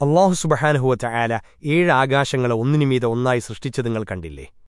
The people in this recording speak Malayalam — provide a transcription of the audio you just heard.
അള്ളാഹു സുബഹാനുഹുവറ്റ ആല ഏഴ് ആകാശങ്ങളെ ഒന്നിനുമീത ഒന്നായി സൃഷ്ടിച്ചത് നിങ്ങൾ കണ്ടില്ലേ?